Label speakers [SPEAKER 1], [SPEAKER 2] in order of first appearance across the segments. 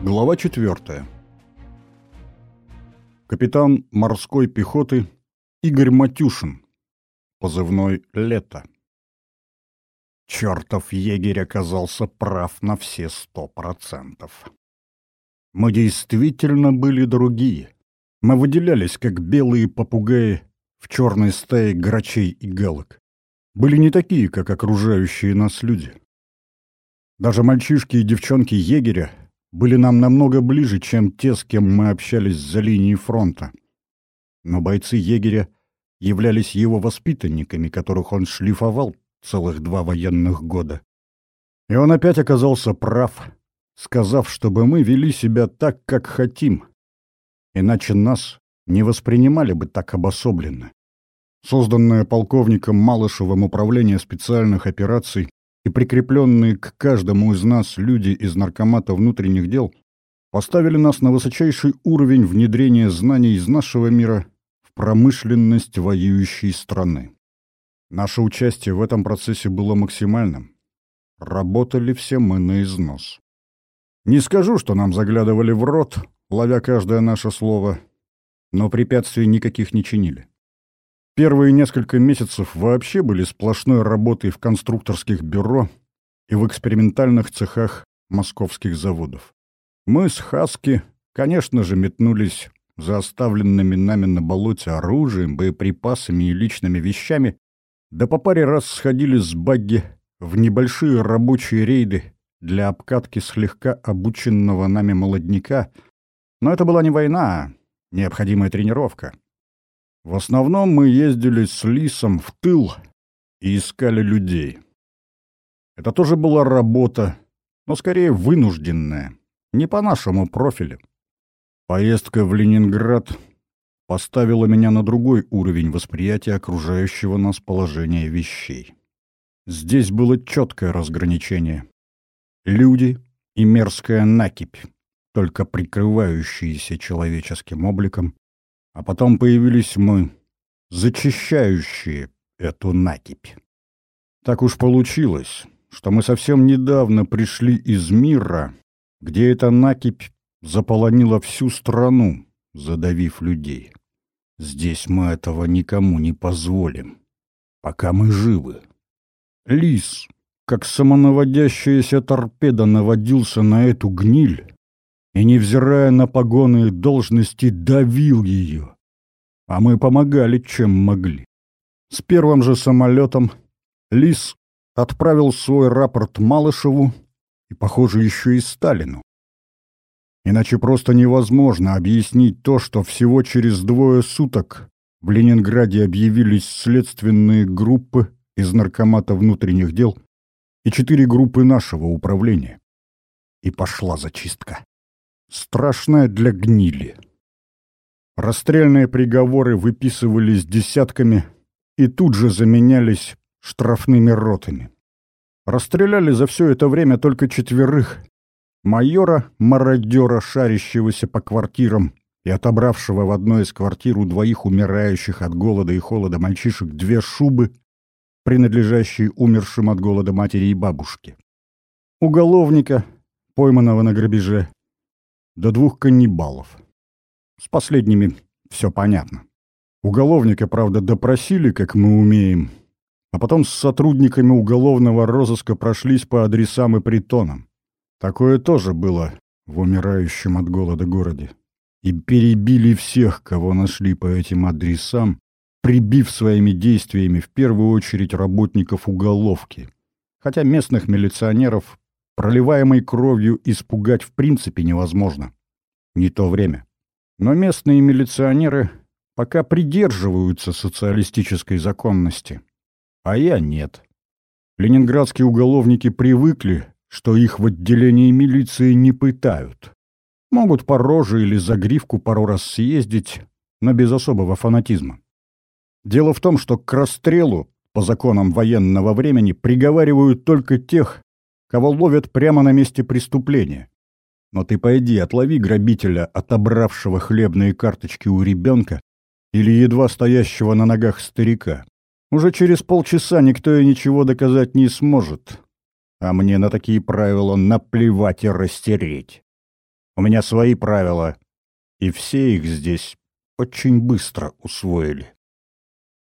[SPEAKER 1] Глава 4. Капитан морской пехоты Игорь Матюшин. Позывной «Лето». Чертов егерь оказался прав на все сто процентов. Мы действительно были другие. Мы выделялись, как белые попугаи в черной стае грачей и галок. Были не такие, как окружающие нас люди. Даже мальчишки и девчонки егеря были нам намного ближе, чем те, с кем мы общались за линией фронта. Но бойцы егеря являлись его воспитанниками, которых он шлифовал целых два военных года. И он опять оказался прав, сказав, чтобы мы вели себя так, как хотим, иначе нас не воспринимали бы так обособленно. Созданное полковником Малышевым управление специальных операций и прикрепленные к каждому из нас люди из наркомата внутренних дел поставили нас на высочайший уровень внедрения знаний из нашего мира в промышленность воюющей страны. Наше участие в этом процессе было максимальным. Работали все мы на износ. Не скажу, что нам заглядывали в рот, ловя каждое наше слово, но препятствий никаких не чинили. Первые несколько месяцев вообще были сплошной работой в конструкторских бюро и в экспериментальных цехах московских заводов. Мы с Хаски, конечно же, метнулись за оставленными нами на болоте оружием, боеприпасами и личными вещами, да по паре раз сходили с багги в небольшие рабочие рейды для обкатки слегка обученного нами молодняка, но это была не война, а необходимая тренировка. В основном мы ездили с Лисом в тыл и искали людей. Это тоже была работа, но скорее вынужденная, не по нашему профилю. Поездка в Ленинград поставила меня на другой уровень восприятия окружающего нас положения вещей. Здесь было четкое разграничение. Люди и мерзкая накипь, только прикрывающиеся человеческим обликом, а потом появились мы, зачищающие эту накипь. Так уж получилось, что мы совсем недавно пришли из мира, где эта накипь заполонила всю страну, задавив людей. Здесь мы этого никому не позволим, пока мы живы. Лис, как самонаводящаяся торпеда, наводился на эту гниль, и, невзирая на погоны и должности, давил ее. А мы помогали, чем могли. С первым же самолетом Лис отправил свой рапорт Малышеву и, похоже, еще и Сталину. Иначе просто невозможно объяснить то, что всего через двое суток в Ленинграде объявились следственные группы из Наркомата внутренних дел и четыре группы нашего управления. И пошла зачистка страшная для гнили. Расстрельные приговоры выписывались десятками и тут же заменялись штрафными ротами. Расстреляли за все это время только четверых. Майора-мародера, шарящегося по квартирам и отобравшего в одной из квартир у двоих умирающих от голода и холода мальчишек две шубы, принадлежащие умершим от голода матери и бабушке. Уголовника, пойманного на грабеже, до двух каннибалов. С последними все понятно. Уголовника, правда, допросили, как мы умеем, а потом с сотрудниками уголовного розыска прошлись по адресам и притонам. Такое тоже было в умирающем от голода городе. И перебили всех, кого нашли по этим адресам, прибив своими действиями в первую очередь работников уголовки. Хотя местных милиционеров проливаемой кровью испугать в принципе невозможно. Не то время. Но местные милиционеры пока придерживаются социалистической законности. А я нет. Ленинградские уголовники привыкли, что их в отделении милиции не пытают. Могут по роже или за гривку пару раз съездить, но без особого фанатизма. Дело в том, что к расстрелу по законам военного времени приговаривают только тех, кого ловят прямо на месте преступления. Но ты пойди, отлови грабителя, отобравшего хлебные карточки у ребенка или едва стоящего на ногах старика. Уже через полчаса никто и ничего доказать не сможет. А мне на такие правила наплевать и растереть. У меня свои правила, и все их здесь очень быстро усвоили.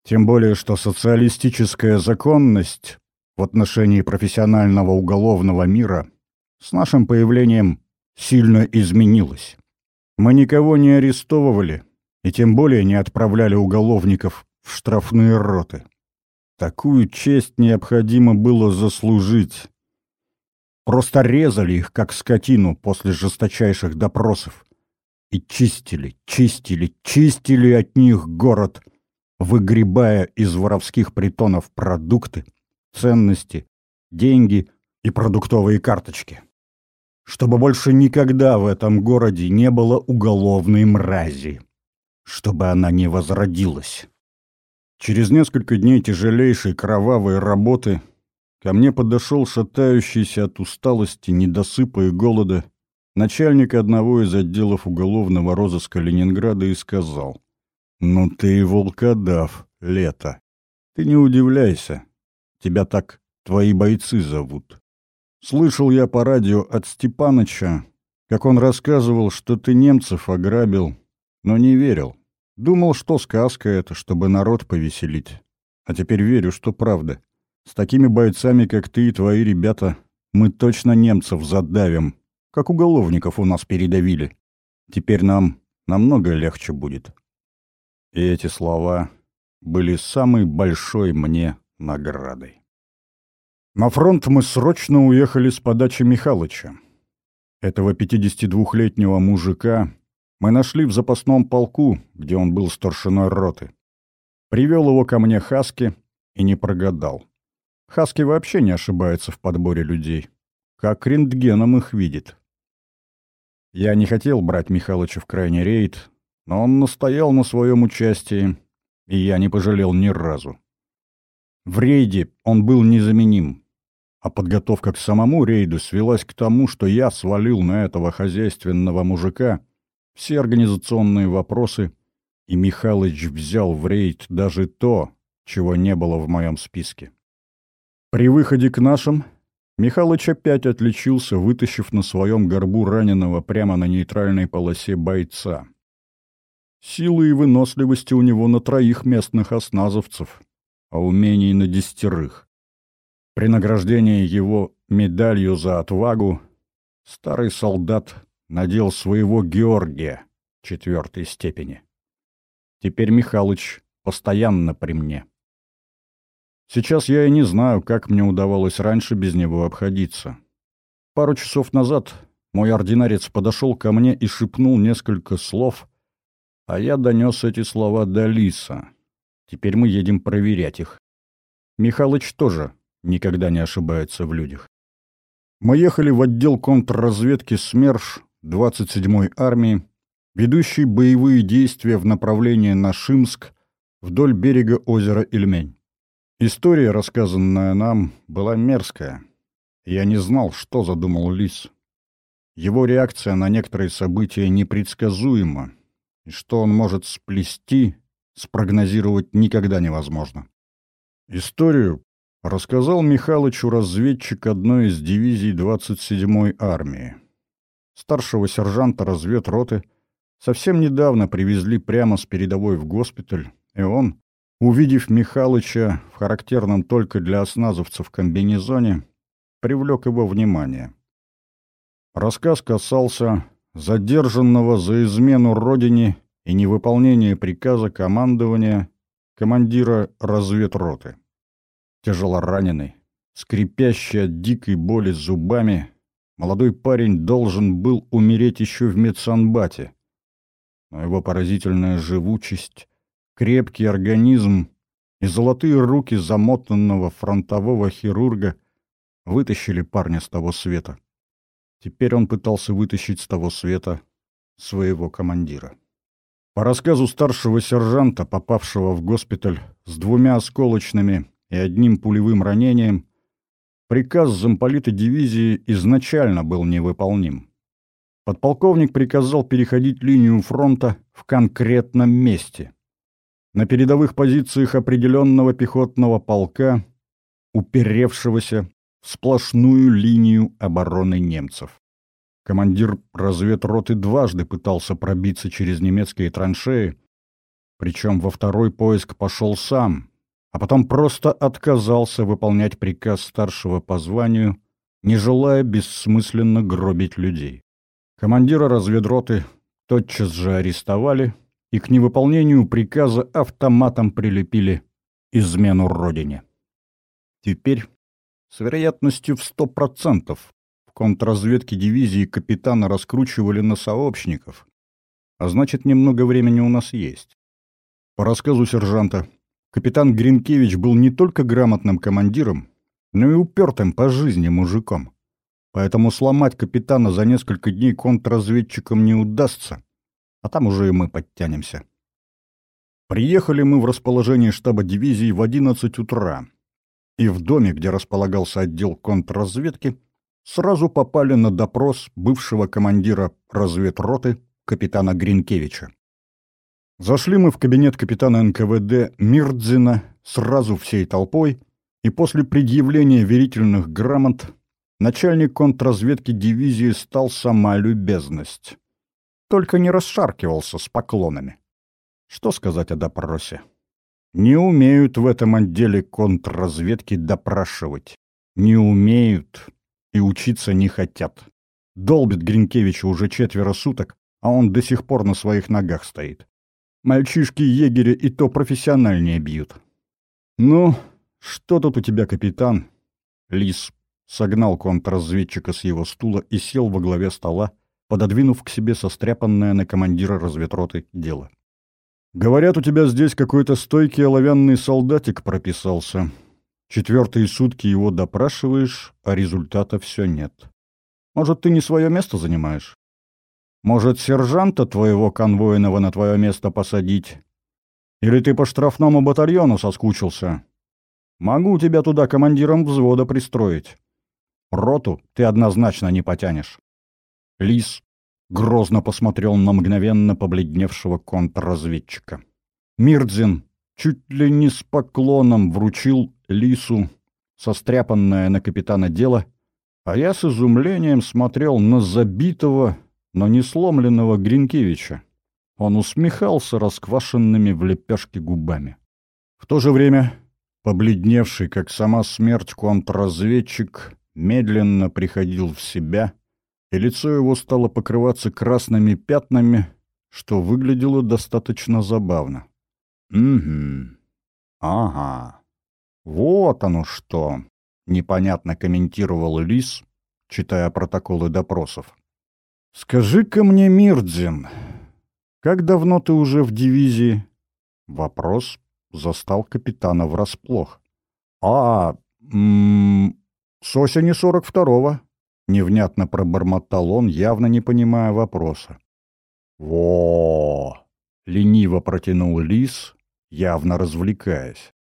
[SPEAKER 1] Тем более, что социалистическая законность в отношении профессионального уголовного мира с нашим появлением сильно изменилась. Мы никого не арестовывали и тем более не отправляли уголовников в штрафные роты. Такую честь необходимо было заслужить. Просто резали их, как скотину, после жесточайших допросов. И чистили, чистили, чистили от них город, выгребая из воровских притонов продукты, ценности, деньги и продуктовые карточки. Чтобы больше никогда в этом городе не было уголовной мрази. Чтобы она не возродилась. Через несколько дней тяжелейшей кровавой работы ко мне подошел шатающийся от усталости, недосыпа и голода начальник одного из отделов уголовного розыска Ленинграда и сказал, «Ну ты и волкодав, лето. Ты не удивляйся, тебя так твои бойцы зовут. Слышал я по радио от Степаныча, как он рассказывал, что ты немцев ограбил, но не верил. Думал, что сказка это, чтобы народ повеселить. А теперь верю, что правда. С такими бойцами, как ты и твои ребята, мы точно немцев задавим, как уголовников у нас передавили. Теперь нам намного легче будет. И эти слова были самой большой мне наградой. На фронт мы срочно уехали с подачи Михалыча. Этого 52-летнего мужика мы нашли в запасном полку, где он был старшиной роты. Привел его ко мне Хаски и не прогадал. Хаски вообще не ошибается в подборе людей. Как рентгеном их видит. Я не хотел брать Михалыча в крайний рейд, но он настоял на своем участии, и я не пожалел ни разу. В рейде он был незаменим, а подготовка к самому рейду свелась к тому, что я свалил на этого хозяйственного мужика — все организационные вопросы, и Михалыч взял в рейд даже то, чего не было в моем списке. При выходе к нашим Михалыч опять отличился, вытащив на своем горбу раненого прямо на нейтральной полосе бойца. Силы и выносливости у него на троих местных осназовцев, а умений на десятерых. При награждении его медалью за отвагу старый солдат надел своего Георгия четвертой степени. Теперь Михалыч постоянно при мне. Сейчас я и не знаю, как мне удавалось раньше без него обходиться. Пару часов назад мой ординарец подошел ко мне и шепнул несколько слов, а я донес эти слова до Лиса. Теперь мы едем проверять их. Михалыч тоже никогда не ошибается в людях. Мы ехали в отдел контрразведки СМЕРШ 27-й армии, ведущей боевые действия в направлении на Шимск вдоль берега озера Ильмень. История, рассказанная нам, была мерзкая. Я не знал, что задумал Лис. Его реакция на некоторые события непредсказуема, и что он может сплести, спрогнозировать никогда невозможно. Историю рассказал Михалычу разведчик одной из дивизий 27-й армии старшего сержанта разведроты, совсем недавно привезли прямо с передовой в госпиталь, и он, увидев Михалыча в характерном только для осназовцев комбинезоне, привлек его внимание. Рассказ касался задержанного за измену родине и невыполнение приказа командования командира разведроты. Тяжело раненый, скрипящий от дикой боли зубами, Молодой парень должен был умереть еще в медсанбате. Но его поразительная живучесть, крепкий организм и золотые руки замотанного фронтового хирурга вытащили парня с того света. Теперь он пытался вытащить с того света своего командира. По рассказу старшего сержанта, попавшего в госпиталь с двумя осколочными и одним пулевым ранением, Приказ замполита дивизии изначально был невыполним. Подполковник приказал переходить линию фронта в конкретном месте. На передовых позициях определенного пехотного полка, уперевшегося в сплошную линию обороны немцев. Командир разведроты дважды пытался пробиться через немецкие траншеи, причем во второй поиск пошел сам, а потом просто отказался выполнять приказ старшего по званию, не желая бессмысленно гробить людей. Командира разведроты тотчас же арестовали и к невыполнению приказа автоматом прилепили измену родине. Теперь, с вероятностью в сто процентов, контрразведке дивизии капитана раскручивали на сообщников, а значит, немного времени у нас есть. По рассказу сержанта, капитан Гринкевич был не только грамотным командиром, но и упертым по жизни мужиком. Поэтому сломать капитана за несколько дней контрразведчикам не удастся, а там уже и мы подтянемся. Приехали мы в расположение штаба дивизии в 11 утра, и в доме, где располагался отдел контрразведки, сразу попали на допрос бывшего командира разведроты капитана Гринкевича. Зашли мы в кабинет капитана НКВД Мирдзина сразу всей толпой, и после предъявления верительных грамот начальник контрразведки дивизии стал сама любезность. Только не расшаркивался с поклонами. Что сказать о допросе? Не умеют в этом отделе контрразведки допрашивать. Не умеют и учиться не хотят. Долбит Гринкевича уже четверо суток, а он до сих пор на своих ногах стоит. Мальчишки-егери и то профессиональнее бьют. «Ну, что тут у тебя, капитан?» Лис согнал контрразведчика с его стула и сел во главе стола, пододвинув к себе состряпанное на командира разведроты дело. «Говорят, у тебя здесь какой-то стойкий оловянный солдатик прописался. Четвертые сутки его допрашиваешь, а результата все нет. Может, ты не свое место занимаешь? Может, сержанта твоего конвойного на твое место посадить? Или ты по штрафному батальону соскучился? Могу тебя туда командиром взвода пристроить. Роту ты однозначно не потянешь. Лис грозно посмотрел на мгновенно побледневшего контрразведчика. Мирдзин чуть ли не с поклоном вручил Лису состряпанное на капитана дело, а я с изумлением смотрел на забитого, но не сломленного Гринкевича. Он усмехался расквашенными в лепешке губами. В то же время, побледневший, как сама смерть, контрразведчик медленно приходил в себя, и лицо его стало покрываться красными пятнами, что выглядело достаточно забавно. «Угу. Ага. Вот оно что!» — непонятно комментировал Лис, читая протоколы допросов. «Скажи-ка мне, Мирдзин, как давно ты уже в дивизии?» Вопрос застал капитана врасплох. «А, м с осени сорок второго», — невнятно пробормотал он, явно не понимая вопроса. «Во!» — лениво протянул Лис, явно развлекаясь.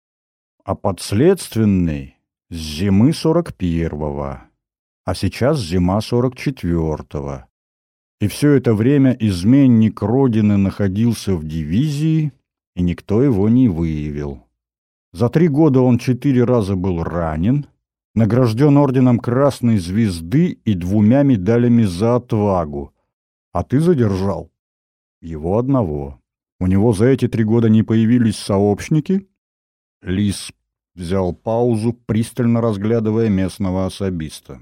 [SPEAKER 1] «А подследственный с зимы сорок первого, а сейчас зима сорок четвертого. И все это время изменник Родины находился в дивизии, и никто его не выявил. За три года он четыре раза был ранен, награжден орденом Красной Звезды и двумя медалями за отвагу, а ты задержал его одного. У него за эти три года не появились сообщники? Лис взял паузу, пристально разглядывая местного особиста.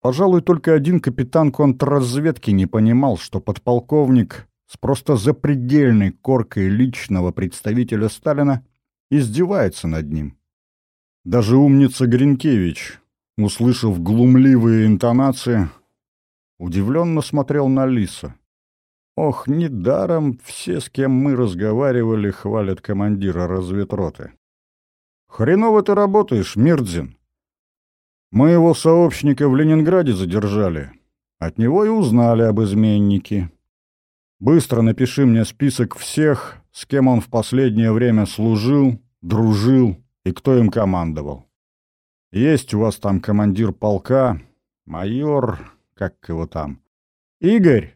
[SPEAKER 1] Пожалуй, только один капитан контрразведки не понимал, что подполковник с просто запредельной коркой личного представителя Сталина издевается над ним. Даже умница Гринкевич, услышав глумливые интонации, удивленно смотрел на Лиса. Ох, недаром все, с кем мы разговаривали, хвалят командира разведроты. «Хреново ты работаешь, Мирдзин!» Мы его сообщника в Ленинграде задержали. От него и узнали об изменнике. Быстро напиши мне список всех, с кем он в последнее время служил, дружил и кто им командовал. Есть у вас там командир полка, майор, как его там? Игорь!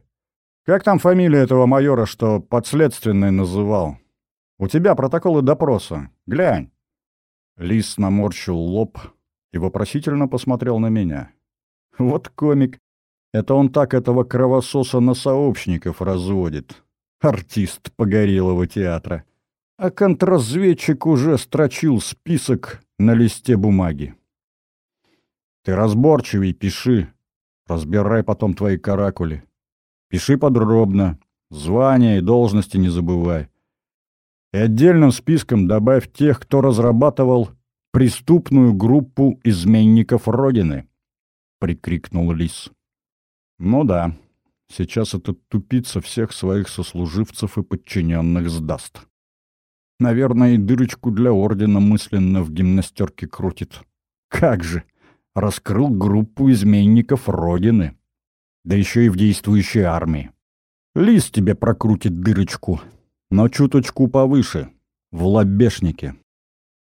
[SPEAKER 1] Как там фамилия этого майора, что подследственный называл? У тебя протоколы допроса. Глянь. Лис наморщил лоб и вопросительно посмотрел на меня. Вот комик. Это он так этого кровососа на сообщников разводит. Артист погорелого театра. А контрразведчик уже строчил список на листе бумаги. Ты разборчивей пиши, разбирай потом твои каракули. Пиши подробно, звания и должности не забывай. И отдельным списком добавь тех, кто разрабатывал преступную группу изменников Родины, — прикрикнул Лис. Ну да, сейчас этот тупица всех своих сослуживцев и подчиненных сдаст. Наверное, и дырочку для ордена мысленно в гимнастерке крутит. Как же! Раскрыл группу изменников Родины. Да еще и в действующей армии. Лис тебе прокрутит дырочку, но чуточку повыше, в лобешнике.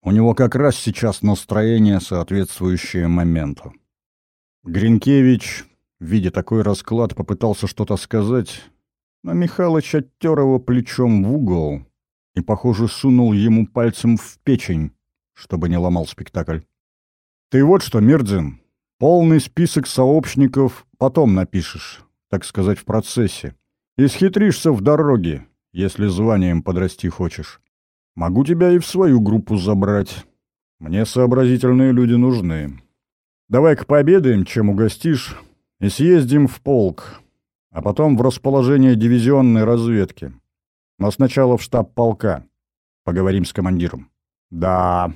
[SPEAKER 1] У него как раз сейчас настроение, соответствующее моменту. Гринкевич, видя такой расклад, попытался что-то сказать, но Михалыч оттер его плечом в угол и, похоже, сунул ему пальцем в печень, чтобы не ломал спектакль. «Ты вот что, Мердзин, полный список сообщников потом напишешь, так сказать, в процессе. Исхитришься в дороге, если званием подрасти хочешь. Могу тебя и в свою группу забрать. Мне сообразительные люди нужны. Давай-ка пообедаем, чем угостишь, и съездим в полк, а потом в расположение дивизионной разведки. Но сначала в штаб полка. Поговорим с командиром. Да,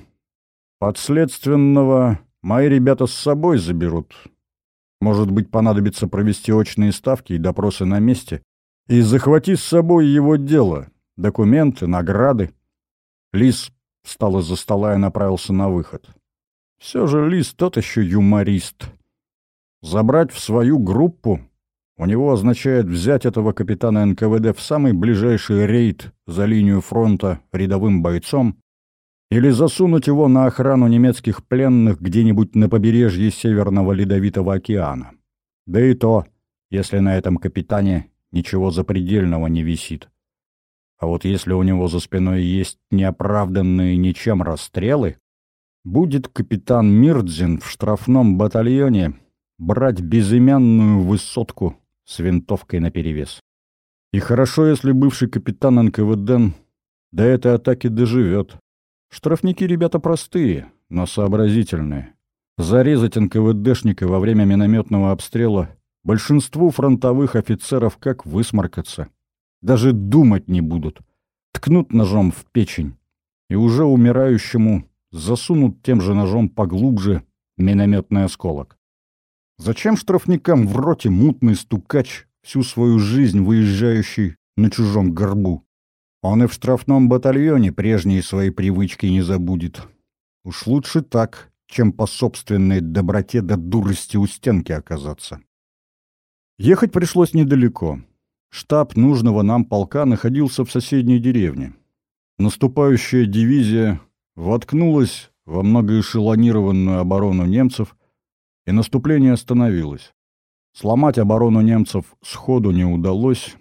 [SPEAKER 1] подследственного мои ребята с собой заберут. Может быть, понадобится провести очные ставки и допросы на месте. И захвати с собой его дело, документы, награды. Лис встал из-за стола и направился на выход. Все же Лис тот еще юморист. Забрать в свою группу у него означает взять этого капитана НКВД в самый ближайший рейд за линию фронта рядовым бойцом или засунуть его на охрану немецких пленных где-нибудь на побережье Северного Ледовитого океана. Да и то, если на этом капитане ничего запредельного не висит. А вот если у него за спиной есть неоправданные ничем расстрелы, будет капитан Мирдзин в штрафном батальоне брать безымянную высотку с винтовкой наперевес. И хорошо, если бывший капитан НКВД до этой атаки доживет. Штрафники ребята простые, но сообразительные. Зарезать НКВДшника во время минометного обстрела большинству фронтовых офицеров как высморкаться. Даже думать не будут. Ткнут ножом в печень. И уже умирающему засунут тем же ножом поглубже минометный осколок. Зачем штрафникам в роте мутный стукач, всю свою жизнь выезжающий на чужом горбу? Он и в штрафном батальоне прежние свои привычки не забудет. Уж лучше так, чем по собственной доброте до дурости у стенки оказаться. Ехать пришлось недалеко. Штаб нужного нам полка находился в соседней деревне. Наступающая дивизия воткнулась во многоэшелонированную оборону немцев, и наступление остановилось. Сломать оборону немцев сходу не удалось,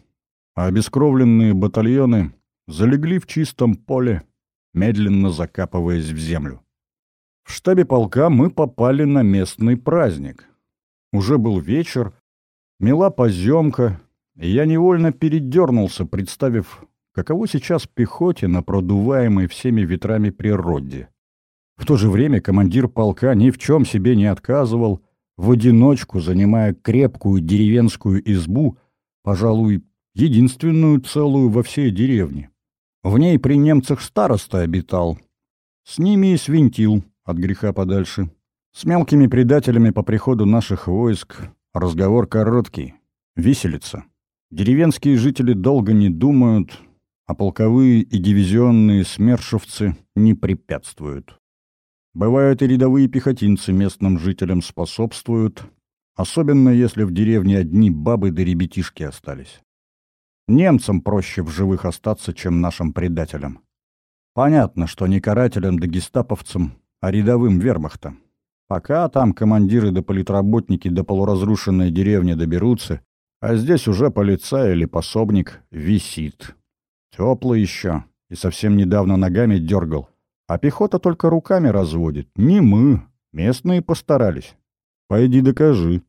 [SPEAKER 1] а обескровленные батальоны залегли в чистом поле, медленно закапываясь в землю. В штабе полка мы попали на местный праздник. Уже был вечер, мела поземка, и я невольно передернулся, представив, каково сейчас пехоте на продуваемой всеми ветрами природе. В то же время командир полка ни в чем себе не отказывал, в одиночку занимая крепкую деревенскую избу, пожалуй, единственную целую во всей деревне. В ней при немцах староста обитал. С ними и свинтил от греха подальше. С мелкими предателями по приходу наших войск разговор короткий. Виселица. Деревенские жители долго не думают, а полковые и дивизионные смершевцы не препятствуют. Бывают и рядовые пехотинцы местным жителям способствуют, особенно если в деревне одни бабы да ребятишки остались. Немцам проще в живых остаться, чем нашим предателям. Понятно, что не карателям да гестаповцам, а рядовым вермахта. Пока там командиры да политработники до полуразрушенной деревни доберутся, а здесь уже полицай или пособник висит. Теплый еще и совсем недавно ногами дергал. А пехота только руками разводит. Не мы, местные постарались. Пойди докажи.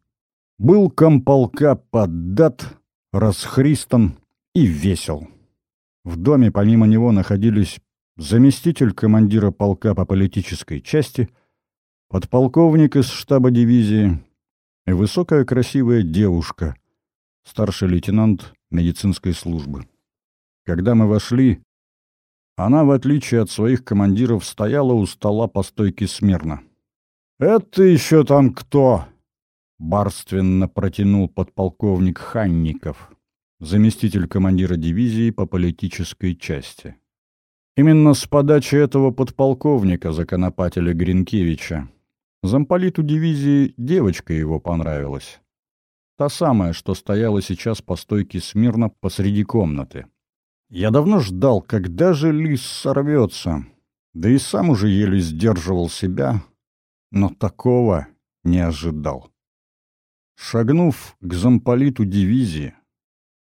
[SPEAKER 1] был комполка поддат, расхристан и весел. В доме помимо него находились заместитель командира полка по политической части, подполковник из штаба дивизии и высокая красивая девушка, старший лейтенант медицинской службы. Когда мы вошли, она, в отличие от своих командиров, стояла у стола по стойке смирно. «Это еще там кто?» — барственно протянул подполковник Ханников, заместитель командира дивизии по политической части. Именно с подачи этого подполковника законопателя Гринкевича замполиту дивизии девочка его понравилась. Та самая, что стояла сейчас по стойке смирно посреди комнаты. Я давно ждал, когда же лис сорвется, да и сам уже еле сдерживал себя, но такого не ожидал. Шагнув к замполиту дивизии,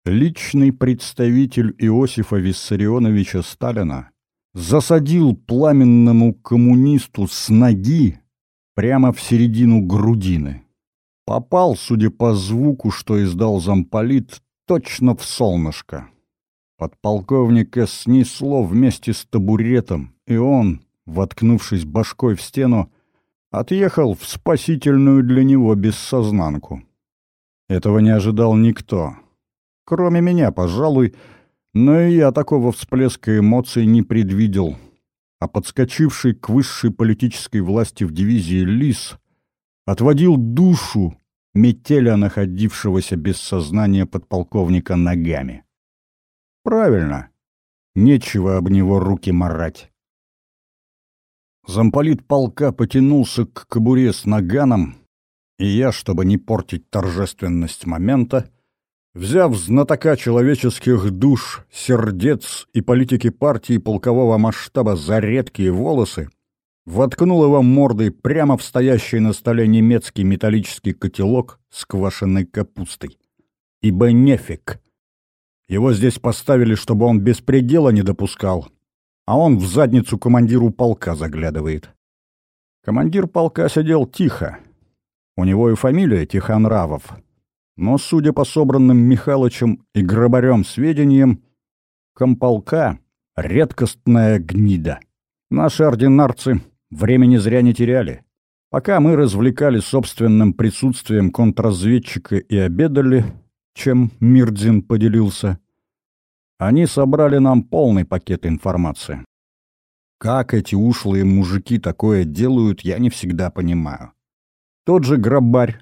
[SPEAKER 1] личный представитель Иосифа Виссарионовича Сталина засадил пламенному коммунисту с ноги прямо в середину грудины. Попал, судя по звуку, что издал замполит, точно в солнышко. Подполковника снесло вместе с табуретом, и он, воткнувшись башкой в стену, отъехал в спасительную для него бессознанку. Этого не ожидал никто. Кроме меня, пожалуй, но и я такого всплеска эмоций не предвидел. А подскочивший к высшей политической власти в дивизии Лис отводил душу метеля находившегося без сознания подполковника ногами. Правильно, нечего об него руки марать. Замполит полка потянулся к кобуре с наганом, и я, чтобы не портить торжественность момента, взяв знатока человеческих душ, сердец и политики партии полкового масштаба за редкие волосы, воткнул его мордой прямо в стоящий на столе немецкий металлический котелок с квашеной капустой. Ибо нефиг. Его здесь поставили, чтобы он беспредела не допускал, а он в задницу командиру полка заглядывает. Командир полка сидел тихо. У него и фамилия Тихонравов. Но, судя по собранным Михалычем и Грабарем сведениям, комполка — редкостная гнида. Наши ординарцы Времени зря не теряли. Пока мы развлекали собственным присутствием контрразведчика и обедали, чем Мирдзин поделился, они собрали нам полный пакет информации. Как эти ушлые мужики такое делают, я не всегда понимаю. Тот же грабарь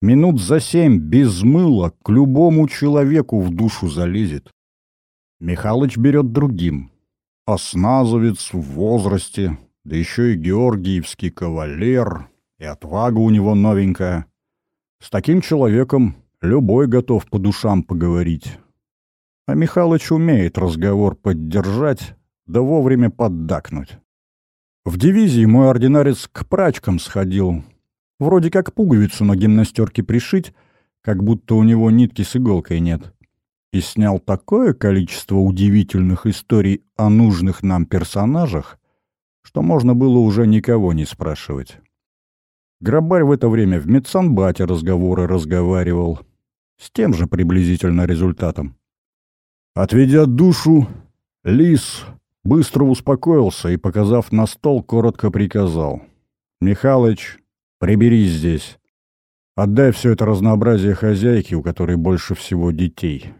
[SPEAKER 1] минут за семь без мыла к любому человеку в душу залезет. Михалыч берет другим. Осназовец в возрасте, да еще и георгиевский кавалер, и отвага у него новенькая. С таким человеком любой готов по душам поговорить. А Михалыч умеет разговор поддержать, да вовремя поддакнуть. В дивизии мой ординарец к прачкам сходил. Вроде как пуговицу на гимнастерке пришить, как будто у него нитки с иголкой нет. И снял такое количество удивительных историй о нужных нам персонажах, что можно было уже никого не спрашивать. Грабарь в это время в медсанбате разговоры разговаривал. С тем же приблизительно результатом. Отведя душу, лис быстро успокоился и, показав на стол, коротко приказал. «Михалыч, приберись здесь. Отдай все это разнообразие хозяйке, у которой больше всего детей».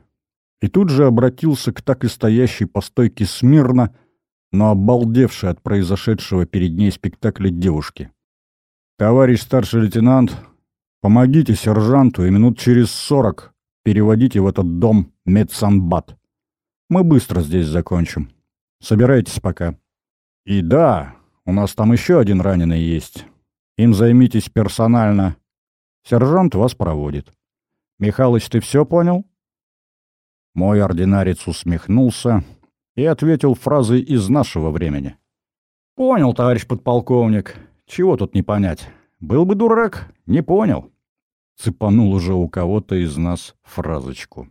[SPEAKER 1] И тут же обратился к так и стоящей по стойке смирно, но обалдевшей от произошедшего перед ней спектакля девушки. «Товарищ старший лейтенант, помогите сержанту и минут через сорок переводите в этот дом медсанбат. Мы быстро здесь закончим. Собирайтесь пока. И да, у нас там еще один раненый есть. Им займитесь персонально. Сержант вас проводит. Михалыч, ты все понял?» Мой ординарец усмехнулся и ответил фразой из нашего времени. «Понял, товарищ подполковник. Чего тут не понять? Был бы дурак, не понял». Цепанул уже у кого-то из нас фразочку.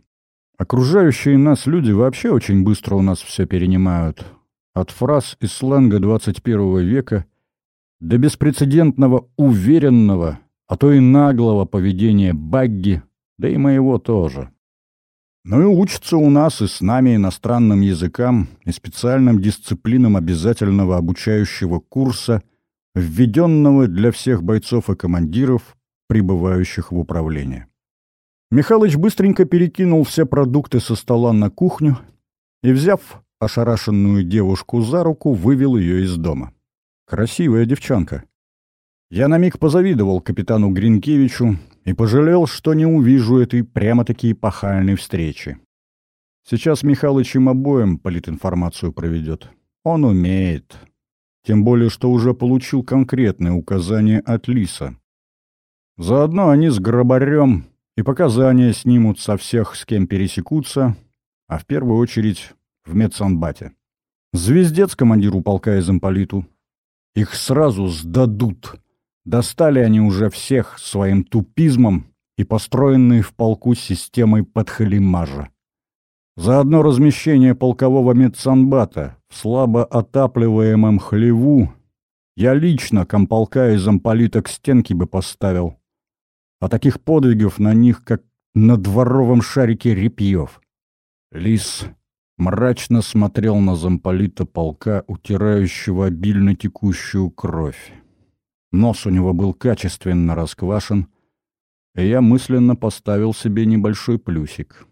[SPEAKER 1] Окружающие нас люди вообще очень быстро у нас все перенимают. От фраз из сленга 21 века до беспрецедентного, уверенного, а то и наглого поведения Багги, да и моего тоже. Ну и учатся у нас и с нами иностранным языкам и специальным дисциплинам обязательного обучающего курса, введенного для всех бойцов и командиров, прибывающих в управление. Михалыч быстренько перекинул все продукты со стола на кухню и, взяв ошарашенную девушку за руку, вывел ее из дома. Красивая девчонка. Я на миг позавидовал капитану Гринкевичу и пожалел, что не увижу этой прямо-таки эпохальной встречи. Сейчас Михалыч им обоим политинформацию проведет. Он умеет. Тем более, что уже получил конкретные указания от Лиса. Заодно они с Грабарем и показания снимут со всех, с кем пересекутся, а в первую очередь в медсанбате. Звездец командиру полка из Имполиту. Их сразу сдадут. Достали они уже всех своим тупизмом и построенной в полку системой подхалимажа. Заодно размещение полкового медсанбата в слабо отапливаемом хлеву я лично комполка из замполита к стенке бы поставил. А таких подвигов на них, как на дворовом шарике репьев. Лис мрачно смотрел на замполита полка, утирающего обильно текущую кровь. Нос у него был качественно расквашен, и я мысленно поставил себе небольшой плюсик.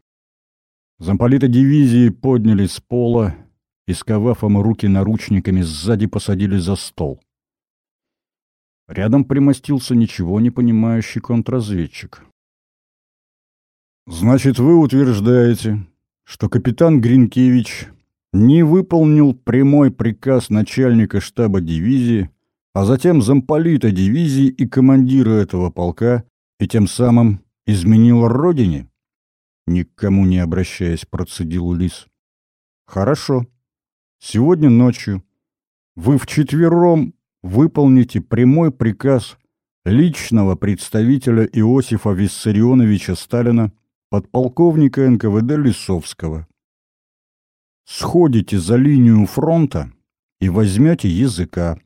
[SPEAKER 1] Замполита дивизии подняли с пола и, сковав ему руки наручниками, сзади посадили за стол. Рядом примостился ничего не понимающий контрразведчик. «Значит, вы утверждаете, что капитан Гринкевич не выполнил прямой приказ начальника штаба дивизии, а затем замполита дивизии и командира этого полка, и тем самым изменил родине?» Никому не обращаясь, процедил Лис. «Хорошо. Сегодня ночью вы вчетвером выполните прямой приказ личного представителя Иосифа Виссарионовича Сталина, подполковника НКВД Лисовского. Сходите за линию фронта и возьмете языка.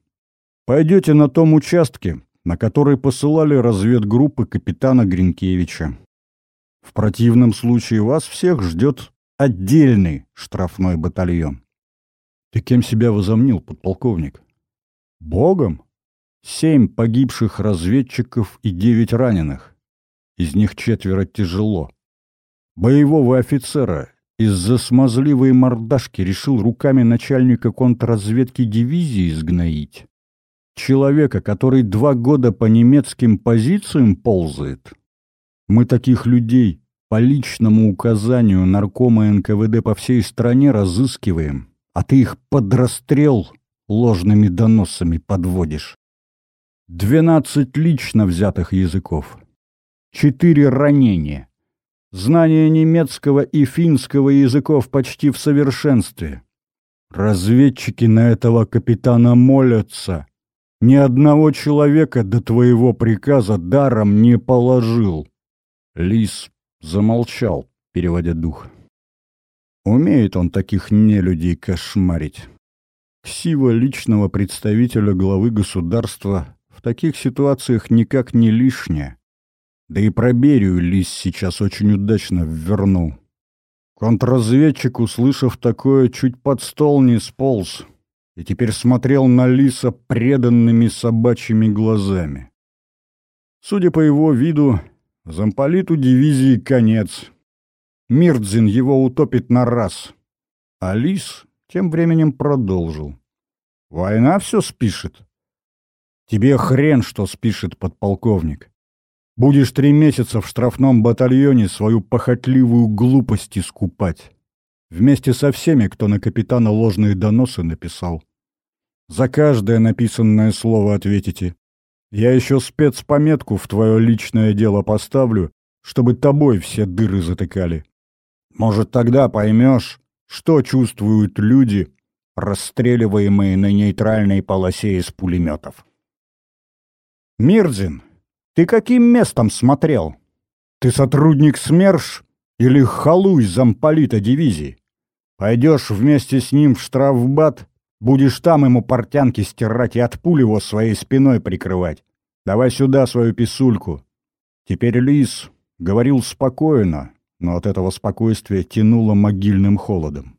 [SPEAKER 1] Пойдете на том участке, на который посылали разведгруппы капитана Гринкевича. В противном случае вас всех ждет отдельный штрафной батальон. Ты кем себя возомнил, подполковник? Богом? Семь погибших разведчиков и девять раненых. Из них четверо тяжело. Боевого офицера из-за смазливой мордашки решил руками начальника контрразведки дивизии сгноить. Человека, который два года по немецким позициям ползает. Мы таких людей по личному указанию наркома НКВД по всей стране разыскиваем, а ты их под расстрел ложными доносами подводишь. Двенадцать лично взятых языков. Четыре ранения. Знание немецкого и финского языков почти в совершенстве. Разведчики на этого капитана молятся. Ни одного человека до твоего приказа даром не положил. Лис замолчал, переводя дух. Умеет он таких нелюдей кошмарить. Ксива личного представителя главы государства в таких ситуациях никак не лишняя. Да и про Берию Лис сейчас очень удачно ввернул. Контрразведчик, услышав такое, чуть под стол не сполз и теперь смотрел на Лиса преданными собачьими глазами. Судя по его виду, замполиту дивизии конец. Мирдзин его утопит на раз. А Лис тем временем продолжил. «Война все спишет?» «Тебе хрен что спишет, подполковник. Будешь три месяца в штрафном батальоне свою похотливую глупость искупать. Вместе со всеми, кто на капитана ложные доносы написал. За каждое написанное слово ответите. Я еще спецпометку в твое личное дело поставлю, чтобы тобой все дыры затыкали. Может, тогда поймешь, что чувствуют люди, расстреливаемые на нейтральной полосе из пулеметов. Мирзин, ты каким местом смотрел? Ты сотрудник СМЕРШ или халуй замполита дивизии? Пойдешь вместе с ним в штрафбат, будешь там ему портянки стирать и от пуль его своей спиной прикрывать. Давай сюда свою писульку. Теперь Лис говорил спокойно, но от этого спокойствия тянуло могильным холодом.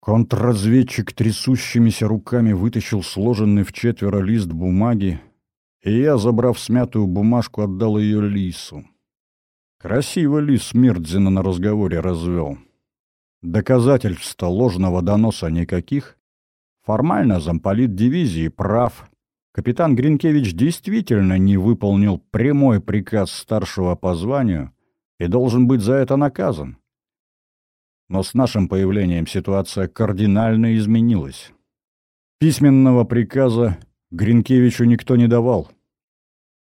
[SPEAKER 1] Контрразведчик трясущимися руками вытащил сложенный в четверо лист бумаги, и я, забрав смятую бумажку, отдал ее Лису. Красиво Лис Мирдзина на разговоре развел. Доказательств ложного доноса никаких. Формально замполит дивизии прав. Капитан Гринкевич действительно не выполнил прямой приказ старшего по званию и должен быть за это наказан. Но с нашим появлением ситуация кардинально изменилась. Письменного приказа Гринкевичу никто не давал.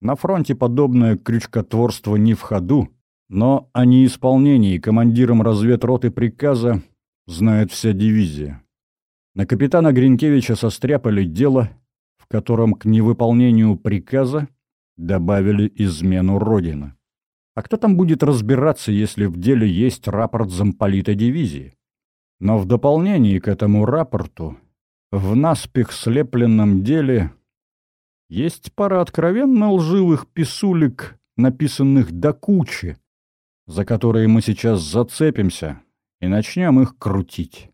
[SPEAKER 1] На фронте подобное крючкотворство не в ходу, но о неисполнении командиром разведроты приказа знает вся дивизия. На капитана Гринкевича состряпали дело, в котором к невыполнению приказа добавили измену Родины. А кто там будет разбираться, если в деле есть рапорт замполита дивизии? Но в дополнение к этому рапорту в наспех слепленном деле есть пара откровенно лживых писулек, написанных до кучи, за которые мы сейчас зацепимся и начнем их крутить.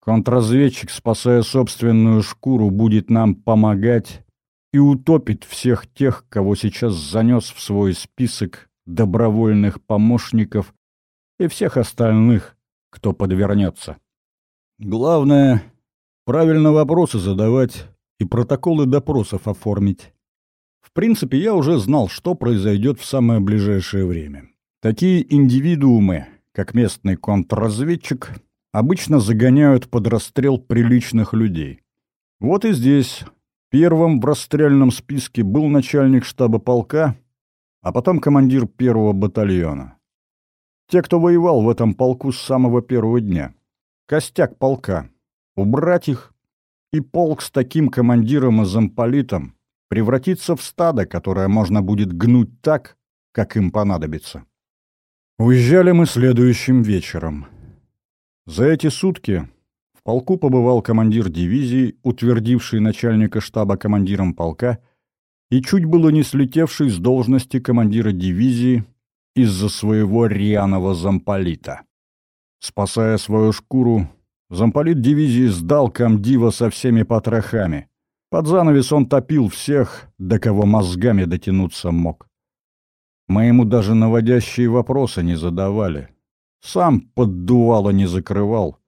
[SPEAKER 1] Контрразведчик, спасая собственную шкуру, будет нам помогать и утопит всех тех, кого сейчас занес в свой список добровольных помощников и всех остальных, кто подвернется. Главное — правильно вопросы задавать и протоколы допросов оформить. В принципе, я уже знал, что произойдет в самое ближайшее время. Такие индивидуумы, как местный контрразведчик, обычно загоняют под расстрел приличных людей. Вот и здесь первым в расстрельном списке был начальник штаба полка, а потом командир первого батальона. Те, кто воевал в этом полку с самого первого дня. Костяк полка. Убрать их, и полк с таким командиром и замполитом превратится в стадо, которое можно будет гнуть так, как им понадобится. Уезжали мы следующим вечером. За эти сутки в полку побывал командир дивизии, утвердивший начальника штаба командиром полка, и чуть было не слетевший с должности командира дивизии из-за своего рьяного замполита. Спасая свою шкуру, замполит дивизии сдал комдива со всеми потрохами. Под занавес он топил всех, до кого мозгами дотянуться мог. Мы ему даже наводящие вопросы не задавали. Сам поддувало не закрывал.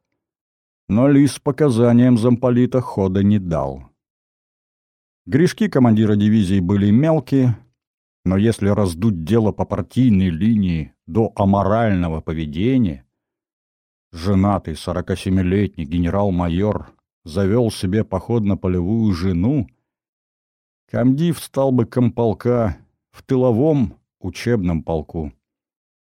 [SPEAKER 1] Но Лис показаниям замполита хода не дал. Грешки командира дивизии были мелкие, но если раздуть дело по партийной линии до аморального поведения, женатый 47-летний генерал-майор завел себе походно-полевую жену, комдив стал бы комполка в тыловом учебном полку.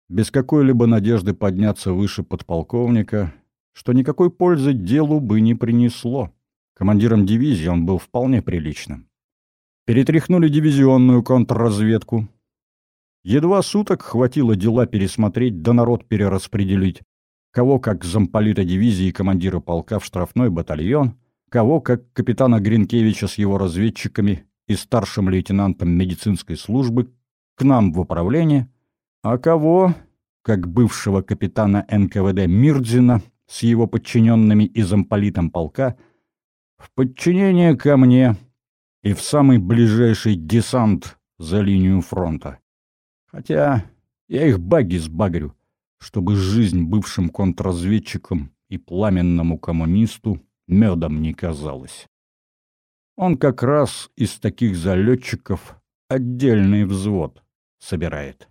[SPEAKER 1] Без какой-либо надежды подняться выше подполковника, что никакой пользы делу бы не принесло. Командиром дивизии он был вполне приличным. Перетряхнули дивизионную контрразведку. Едва суток хватило дела пересмотреть, да народ перераспределить. Кого как замполита дивизии и командира полка в штрафной батальон, кого как капитана Гринкевича с его разведчиками и старшим лейтенантом медицинской службы к нам в управление, а кого, как бывшего капитана НКВД Мирдзина с его подчиненными и замполитом полка, в подчинение ко мне и в самый ближайший десант за линию фронта. Хотя я их баги сбагрю, чтобы жизнь бывшим контрразведчикам и пламенному коммунисту медом не казалась. Он как раз из таких залетчиков отдельный взвод собирает.